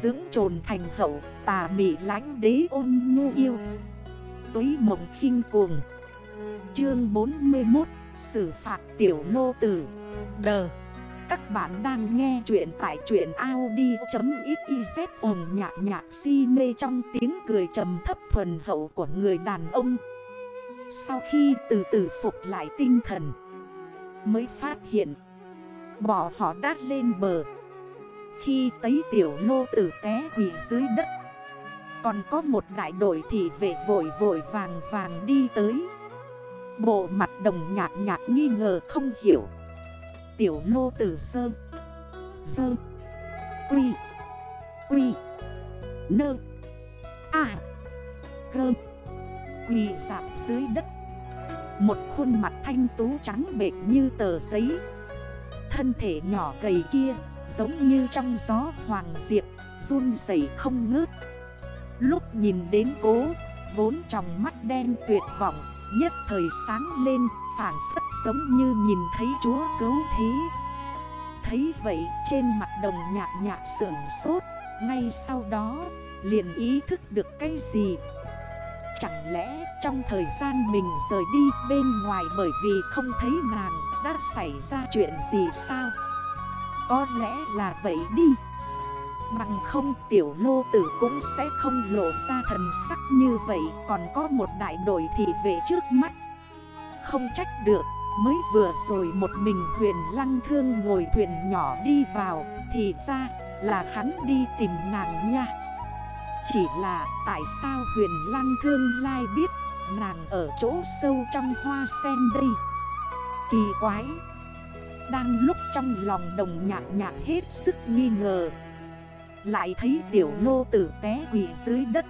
Dưỡng trồn thành hậu, tà mị lánh đế ôn nhu yêu. Túy mộng khinh cuồng. Chương 41 Xử phạt tiểu nô tử. Đờ. Các bạn đang nghe chuyện tại chuyện Audi.xyz ồn nhạc nhạc si mê trong tiếng cười trầm thấp thuần hậu của người đàn ông. Sau khi từ từ phục lại tinh thần, Mới phát hiện Bỏ họ đát lên bờ. Khi tấy tiểu lô tử té quỷ dưới đất, Còn có một đại đội thị vệ vội vội vàng vàng đi tới. Bộ mặt đồng nhạc nhạc nghi ngờ không hiểu. Tiểu lô tử sơ Sơ, Quy Quy, Nơ À Cơ, Quỳ dạp dưới đất. Một khuôn mặt thanh tú trắng bệt như tờ giấy. Thân thể nhỏ gầy kia Giống như trong gió hoàng diệp, Run dày không ngớt. Lúc nhìn đến cố, Vốn trong mắt đen tuyệt vọng, Nhất thời sáng lên Phản phất giống như nhìn thấy chúa cứu thế. Thấy vậy, trên mặt đồng nhạc nhạc sưởng sốt, Ngay sau đó, liền ý thức được cái gì? Chẳng lẽ trong thời gian mình rời đi bên ngoài bởi vì không thấy nàng đã xảy ra chuyện gì sao? Có lẽ là vậy đi. Bằng không, tiểu lô tử cũng sẽ không lộ ra thần sắc như vậy. Còn có một đại đội thị vệ trước mắt. Không trách được, Mới vừa rồi một mình huyền lăng thương ngồi thuyền nhỏ đi vào, Thì ra là hắn đi tìm nàng nha. Chỉ là tại sao huyền lăng thương lai biết Nàng ở chỗ sâu trong hoa sen đây? Kỳ quái! Đang lúc trong lòng đồng nhạc nhạc hết sức nghi ngờ. Lại thấy tiểu lô tử té quỷ dưới đất.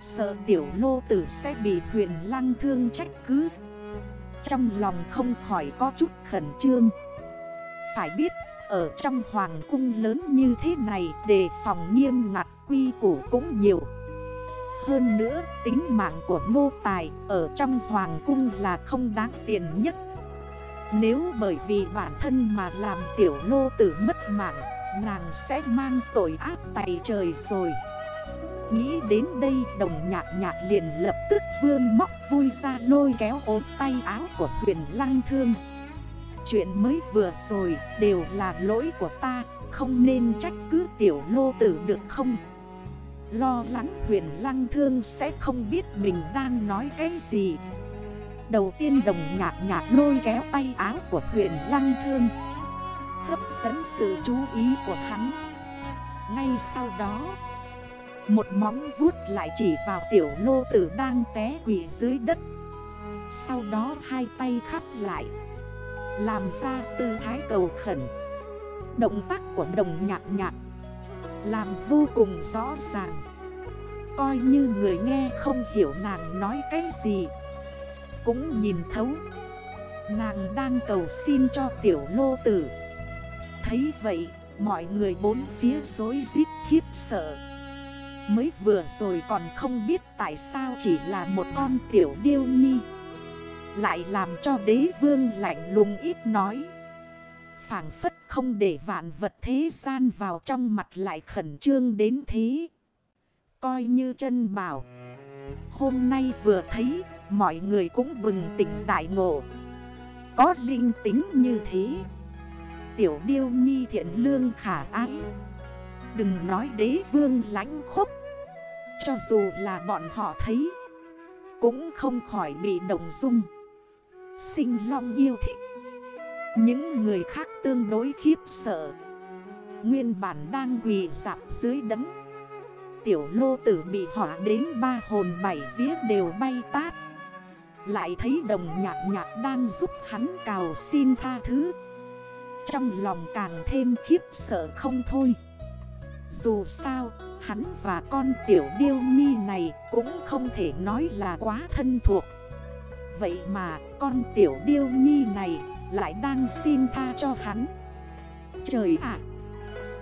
Sợ tiểu lô tử sẽ bị quyền lăng thương trách cứ. Trong lòng không khỏi có chút khẩn trương. Phải biết, ở trong hoàng cung lớn như thế này, Đề phòng nghiêm ngặt quy củ cũng nhiều. Hơn nữa, tính mạng của nô tài Ở trong hoàng cung là không đáng tiền nhất. Nếu bởi vì bản thân mà làm tiểu lô tử mất mạng, Nàng sẽ mang tội ác tay trời rồi. Nghĩ đến đây, đồng nhạc nhạc liền lập tức vươn móc vui ra lôi kéo ốm tay áo của huyền lăng thương. Chuyện mới vừa rồi đều là lỗi của ta, Không nên trách cứ tiểu lô tử được không? Lo lắng huyền lăng thương sẽ không biết mình đang nói cái gì. Đầu tiên đồng nhạc nhạc lôi kéo tay áo của huyền lăng thương. Hấp dẫn sự chú ý của hắn. Ngay sau đó, Một móng vuốt lại chỉ vào tiểu lô tử đang té quỷ dưới đất. Sau đó hai tay khắp lại, Làm ra tư thái cầu khẩn. Động tác của đồng nhạc nhạc Làm vô cùng rõ ràng. Coi như người nghe không hiểu nàng nói cái gì cũng nhìn thấu. Nàng đang cầu xin cho tiểu lô tử. Thấy vậy, mọi người bốn phía dối rít khiếp sợ. Mới vừa rồi còn không biết tại sao chỉ là một con tiểu điêu nhi. Lại làm cho đế vương lạnh lùng ít nói. Phản phất không để vạn vật thế gian vào trong mặt lại khẩn trương đến thế. Coi như chân bảo. Hôm nay vừa thấy, mọi người cũng bừng tỉnh đại ngộ. Có linh tính như thế. Tiểu điêu nhi thiện lương khả ái. Đừng nói đế vương lánh khúc Cho dù là bọn họ thấy, Cũng không khỏi bị động dung. Sinh long yêu thích. Những người khác tương đối khiếp sợ. Nguyên bản đang quỳ dạp dưới đấng Tiểu lô tử bị hỏa đến ba hồn bảy vía đều bay tát. Lại thấy đồng nhạc nhạc đang giúp hắn cào xin tha thứ. Trong lòng càng thêm khiếp sợ không thôi. Dù sao, hắn và con tiểu điêu nhi này cũng không thể nói là quá thân thuộc. Vậy mà con tiểu điêu nhi này lại đang xin tha cho hắn. Trời ạ!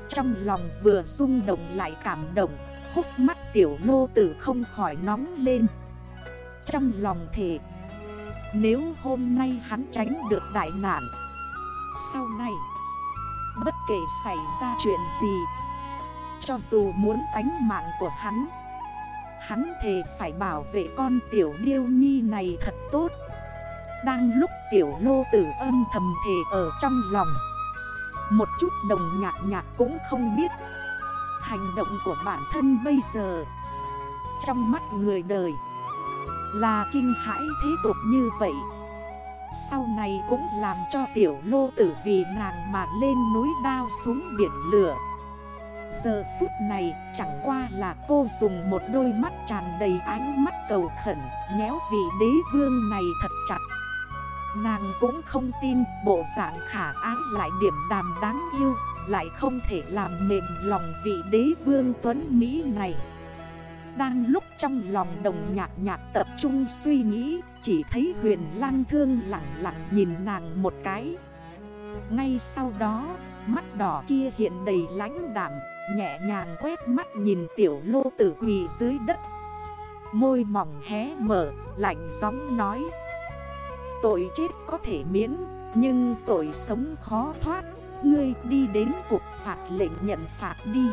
Trong lòng vừa rung động lại cảm động. Hút mắt tiểu lô tử không khỏi nóng lên. Trong lòng thề, Nếu hôm nay hắn tránh được đại nạn, Sau này, Bất kể xảy ra chuyện gì, cho dù muốn tánh mạng của hắn Hắn thề phải bảo vệ con tiểu điêu nhi này thật tốt. Đang lúc tiểu lô tử âm thầm thề ở trong lòng, Một chút đồng nhạc nhạc cũng không biết Hành động của bản thân bây giờ. Trong mắt người đời, Là kinh hãi thế tục như vậy. Sau này cũng làm cho tiểu lô tử vì nàng mà lên núi đao xuống biển lửa. Giờ phút này chẳng qua là cô dùng một đôi mắt tràn đầy ánh mắt cầu khẩn, Nhéo vị đế vương này thật chặt. Nàng cũng không tin bộ dạng khả ái lại điểm đàm đáng yêu. Lại không thể làm mềm lòng vị đế vương tuấn Mỹ này. Đang lúc trong lòng đồng nhạc nhạc tập trung suy nghĩ Chỉ thấy huyền lang thương lặng lặng nhìn nàng một cái. Ngay sau đó mắt đỏ kia hiện đầy lãnh đảm Nhẹ nhàng quét mắt nhìn tiểu lô tử quỳ dưới đất. Môi mỏng hé mở, lạnh gióng nói Tội chết có thể miễn, nhưng tội sống khó thoát. Ngươi đi đến cuộc phạt lệnh nhận phạt đi.